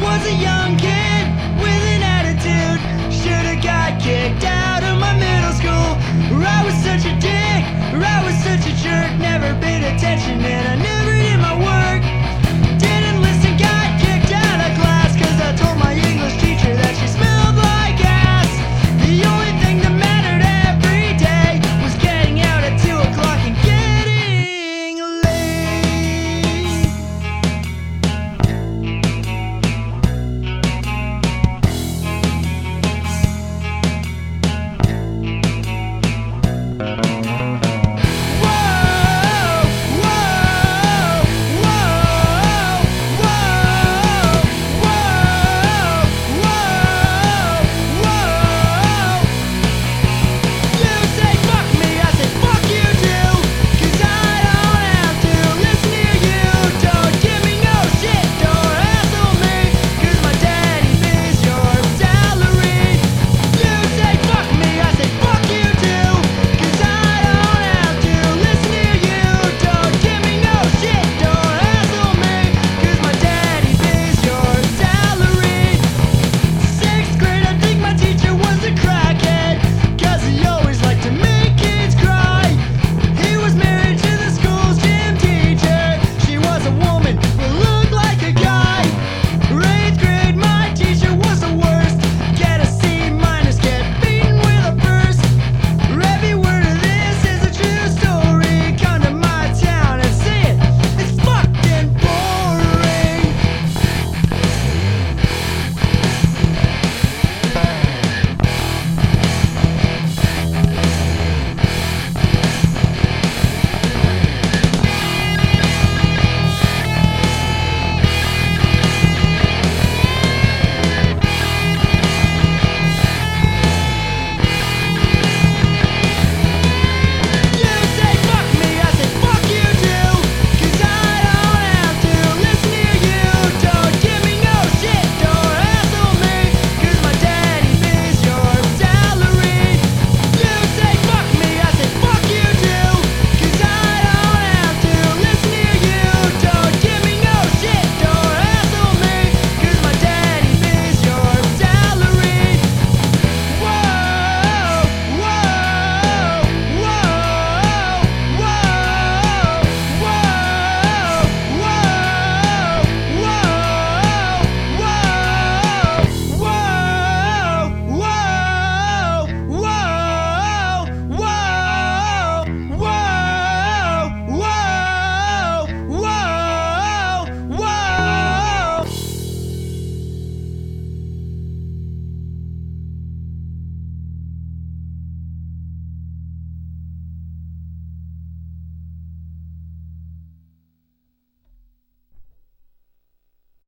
was a young kid with an attitude. Should've got kicked out.